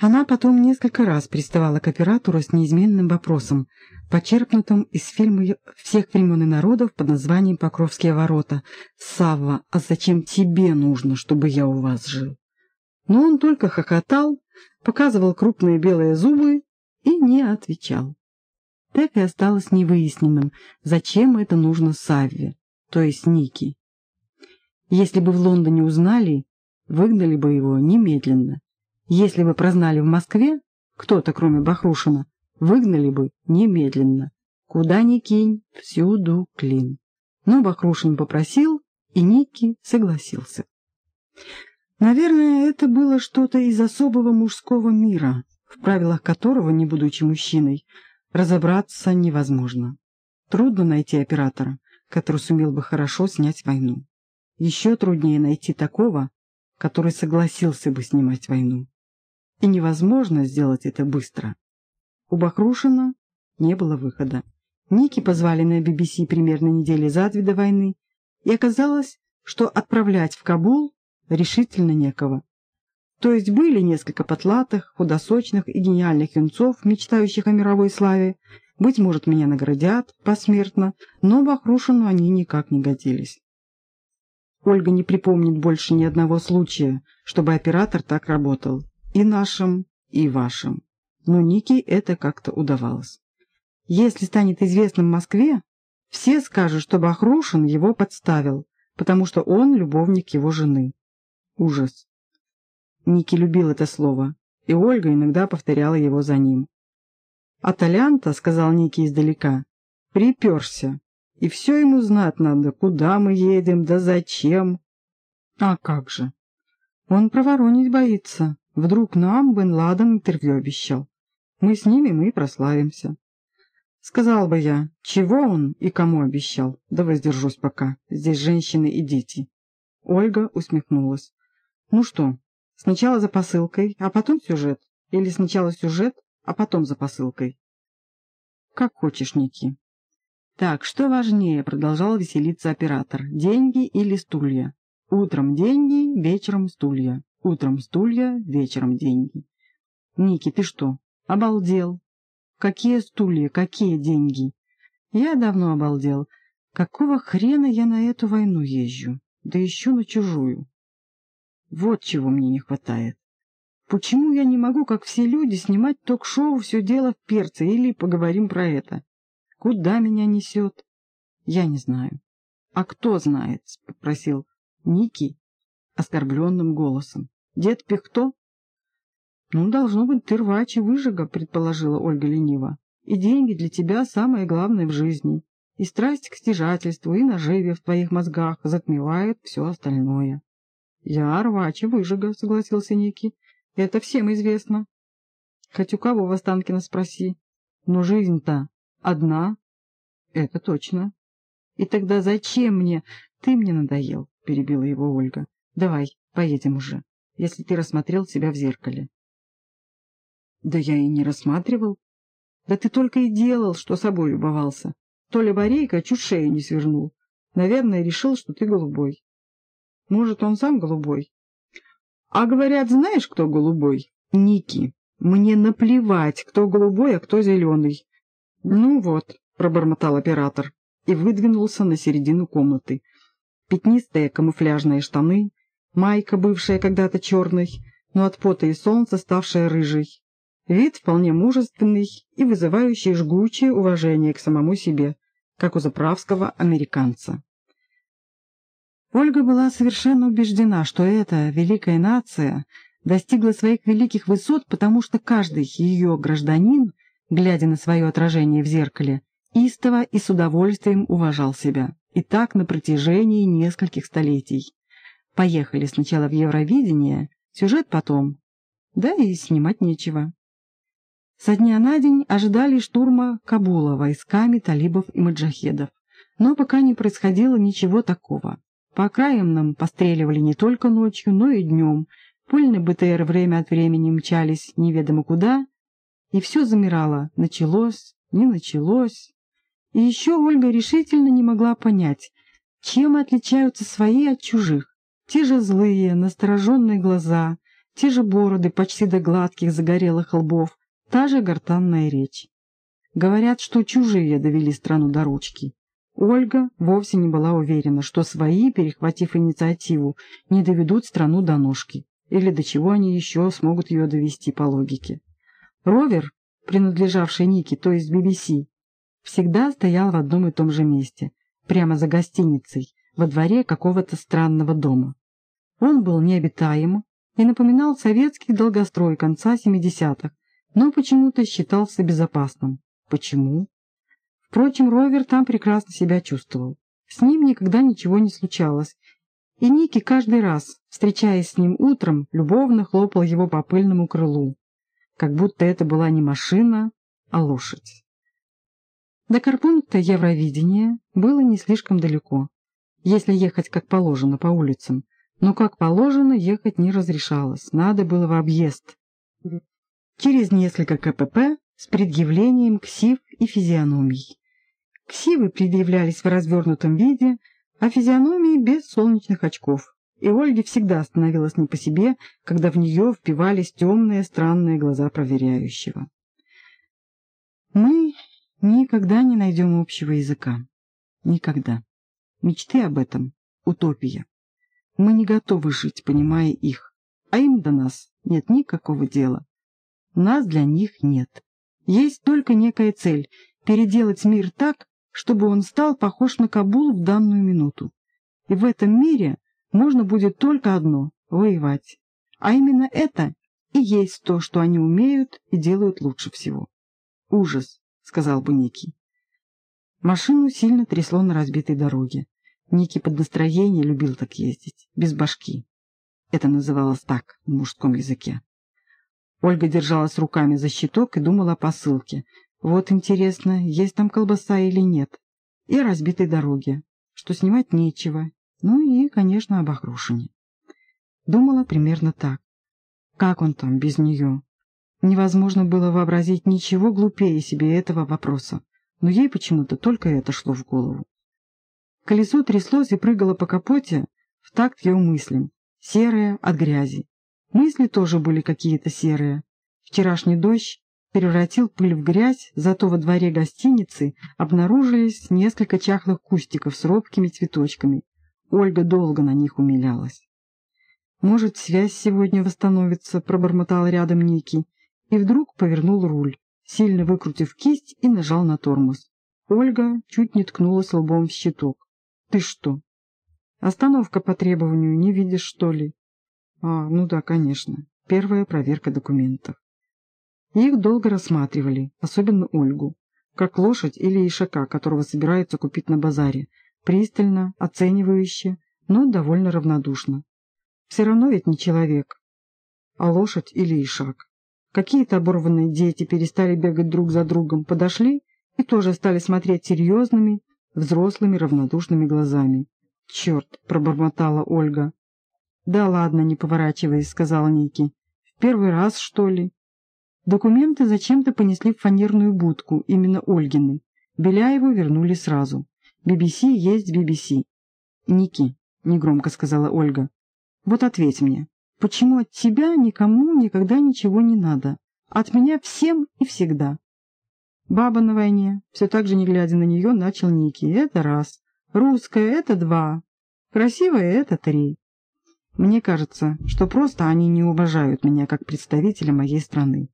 Она потом несколько раз приставала к оператору с неизменным вопросом, почерпнутым из фильма всех времен и народов под названием «Покровские ворота». «Савва, а зачем тебе нужно, чтобы я у вас жил?» Но он только хохотал, показывал крупные белые зубы и не отвечал. Так и осталось невыясненным, зачем это нужно Савве, то есть Нике. Если бы в Лондоне узнали, выгнали бы его немедленно. Если бы прознали в Москве, кто-то, кроме Бахрушина, выгнали бы немедленно. Куда ни кинь, всюду клин. Но Бахрушин попросил, и Ники согласился. Наверное, это было что-то из особого мужского мира, в правилах которого, не будучи мужчиной, разобраться невозможно. Трудно найти оператора, который сумел бы хорошо снять войну. Еще труднее найти такого, который согласился бы снимать войну и невозможно сделать это быстро. У Бахрушина не было выхода. Ники позвали на BBC примерно недели за две до войны, и оказалось, что отправлять в Кабул решительно некого. То есть были несколько потлатых, худосочных и гениальных юнцов, мечтающих о мировой славе. Быть может, меня наградят посмертно, но Бахрушину они никак не годились. Ольга не припомнит больше ни одного случая, чтобы оператор так работал. И нашим, и вашим. Но Нике это как-то удавалось. Если станет известным в Москве, все скажут, что Бахрушин его подставил, потому что он любовник его жены. Ужас. Ники любил это слово, и Ольга иногда повторяла его за ним. «А Толянта, — сказал Ники издалека, — приперся, и все ему знать надо, куда мы едем, да зачем. А как же? Он проворонить боится, Вдруг нам Бен Ладен интервью обещал. Мы с ними, мы и прославимся. Сказал бы я, чего он и кому обещал, да воздержусь пока, здесь женщины и дети. Ольга усмехнулась. Ну что, сначала за посылкой, а потом сюжет? Или сначала сюжет, а потом за посылкой? Как хочешь, Ники. Так, что важнее, продолжал веселиться оператор, деньги или стулья? Утром деньги, вечером стулья. Утром стулья, вечером деньги. Ники, ты что, обалдел? Какие стулья, какие деньги? Я давно обалдел. Какого хрена я на эту войну езжу? Да еще на чужую. Вот чего мне не хватает. Почему я не могу, как все люди, снимать ток-шоу «Все дело в перце» или «Поговорим про это»? Куда меня несет? Я не знаю. А кто знает? — попросил Ники оскорбленным голосом. «Дед Пихто?» «Ну, должно быть, ты рвач и выжига», — предположила Ольга лениво. «И деньги для тебя самое главное в жизни. И страсть к стяжательству, и наживе в твоих мозгах затмевает все остальное». «Я рвач и выжига», — согласился Ники. «Это всем известно». «Хоть у кого в Останкино спроси. Но жизнь-то одна». «Это точно». «И тогда зачем мне? Ты мне надоел», — перебила его Ольга. Давай, поедем уже, если ты рассмотрел себя в зеркале. Да я и не рассматривал. Да ты только и делал, что собой любовался. Толя Борейко чуть шею не свернул. Наверное, решил, что ты голубой. Может, он сам голубой? А говорят, знаешь, кто голубой? Ники. Мне наплевать, кто голубой, а кто зеленый. Ну вот, пробормотал оператор и выдвинулся на середину комнаты. Пятнистые камуфляжные штаны, майка, бывшая когда-то черной, но от пота и солнца ставшая рыжей. Вид вполне мужественный и вызывающий жгучее уважение к самому себе, как у заправского американца. Ольга была совершенно убеждена, что эта великая нация достигла своих великих высот, потому что каждый ее гражданин, глядя на свое отражение в зеркале, истово и с удовольствием уважал себя, и так на протяжении нескольких столетий. Поехали сначала в Евровидение, сюжет потом. Да и снимать нечего. Со дня на день ожидали штурма Кабула войсками талибов и маджахедов. Но пока не происходило ничего такого. По окраям нам постреливали не только ночью, но и днем. Пыльные БТР время от времени мчались неведомо куда, и все замирало, началось, не началось. И еще Ольга решительно не могла понять, чем отличаются свои от чужих. Те же злые, настороженные глаза, те же бороды почти до гладких загорелых лбов, та же гортанная речь. Говорят, что чужие довели страну до ручки. Ольга вовсе не была уверена, что свои, перехватив инициативу, не доведут страну до ножки, или до чего они еще смогут ее довести по логике. Ровер, принадлежавший Нике, то есть BBC, всегда стоял в одном и том же месте, прямо за гостиницей, во дворе какого-то странного дома. Он был необитаем и напоминал советский долгострой конца 70-х, но почему-то считался безопасным. Почему? Впрочем, Ровер там прекрасно себя чувствовал. С ним никогда ничего не случалось, и Ники каждый раз, встречаясь с ним утром, любовно хлопал его по пыльному крылу, как будто это была не машина, а лошадь. До карпункта Евровидения было не слишком далеко, если ехать как положено по улицам, но как положено ехать не разрешалось, надо было в объезд. Через несколько КПП с предъявлением ксив и физиономий. Ксивы предъявлялись в развернутом виде, а физиономии без солнечных очков. И Ольге всегда становилось не по себе, когда в нее впивались темные странные глаза проверяющего. Мы никогда не найдем общего языка. Никогда. Мечты об этом — утопия. Мы не готовы жить, понимая их, а им до нас нет никакого дела. Нас для них нет. Есть только некая цель — переделать мир так, чтобы он стал похож на Кабул в данную минуту. И в этом мире можно будет только одно — воевать. А именно это и есть то, что они умеют и делают лучше всего. «Ужас», — сказал бы Ники. Машину сильно трясло на разбитой дороге. Ники под настроение любил так ездить, без башки. Это называлось так в мужском языке. Ольга держалась руками за щиток и думала о посылке. Вот интересно, есть там колбаса или нет. И о разбитой дороге, что снимать нечего. Ну и, конечно, об Охрушине. Думала примерно так. Как он там без нее? Невозможно было вообразить ничего глупее себе этого вопроса, но ей почему-то только это шло в голову. Колесо тряслось и прыгало по капоте в такт ее мыслям, серое от грязи. Мысли тоже были какие-то серые. Вчерашний дождь превратил пыль в грязь, зато во дворе гостиницы обнаружились несколько чахлых кустиков с робкими цветочками. Ольга долго на них умилялась. «Может, связь сегодня восстановится», — пробормотал рядом Ники, и вдруг повернул руль, сильно выкрутив кисть и нажал на тормоз. Ольга чуть не ткнулась лбом в щиток. «Ты что? Остановка по требованию не видишь, что ли?» А, ну да, конечно. Первая проверка документов. Их долго рассматривали, особенно Ольгу, как лошадь или ишака, которого собираются купить на базаре, пристально, оценивающе, но довольно равнодушно. Все равно ведь не человек, а лошадь или ишак. Какие-то оборванные дети перестали бегать друг за другом, подошли и тоже стали смотреть серьезными, взрослыми равнодушными глазами. «Черт!» — пробормотала Ольга. «Да ладно, не поворачиваясь», — сказал Ники. «В первый раз, что ли?» Документы зачем-то понесли в фанерную будку, именно Ольгины. Беляеву вернули сразу. BBC есть BBC. «Ники», — негромко сказала Ольга, — «вот ответь мне, почему от тебя никому никогда ничего не надо? От меня всем и всегда». «Баба на войне», — все так же не глядя на нее, начал Ники. «Это раз. Русская — это два. Красивая — это три. Мне кажется, что просто они не уважают меня как представителя моей страны.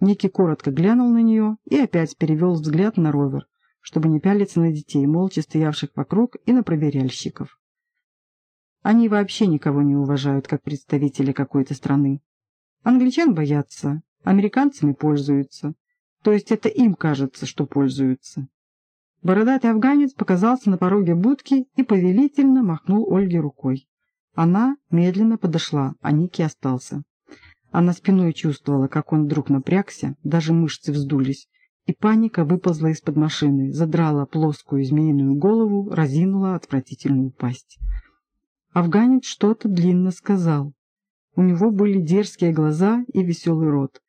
Ники коротко глянул на нее и опять перевел взгляд на ровер, чтобы не пялиться на детей, молча стоявших вокруг, и на проверяльщиков. Они вообще никого не уважают как представители какой-то страны. Англичан боятся, американцами пользуются. То есть это им кажется, что пользуются. Бородатый афганец показался на пороге будки и повелительно махнул Ольге рукой. Она медленно подошла, а Ники остался. Она спиной чувствовала, как он вдруг напрягся, даже мышцы вздулись, и паника выползла из-под машины, задрала плоскую змеиную голову, разинула отвратительную пасть. Афганец что-то длинно сказал. У него были дерзкие глаза и веселый рот.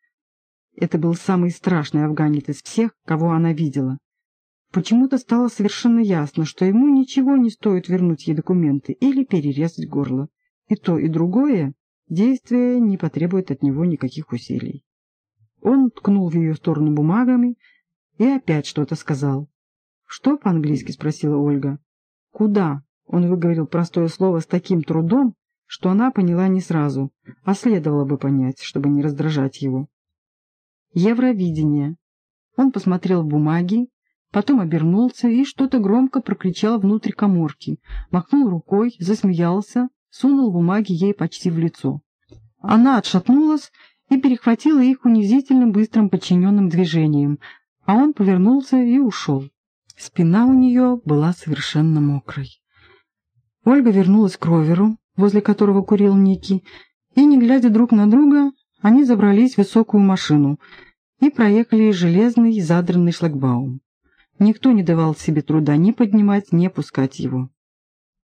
Это был самый страшный афганец из всех, кого она видела. Почему-то стало совершенно ясно, что ему ничего не стоит вернуть ей документы или перерезать горло. И то, и другое Действие не потребует от него никаких усилий. Он ткнул в ее сторону бумагами и опять что-то сказал. «Что по-английски?» — спросила Ольга. «Куда?» — он выговорил простое слово с таким трудом, что она поняла не сразу, а следовало бы понять, чтобы не раздражать его. «Евровидение». Он посмотрел в бумаги, потом обернулся и что-то громко прокричал внутрь коморки, махнул рукой, засмеялся, сунул бумаги ей почти в лицо. Она отшатнулась и перехватила их унизительным быстрым подчиненным движением, а он повернулся и ушел. Спина у нее была совершенно мокрой. Ольга вернулась к роверу, возле которого курил Ники, и, не глядя друг на друга, они забрались в высокую машину и проехали железный задранный шлагбаум. Никто не давал себе труда ни поднимать, ни опускать его.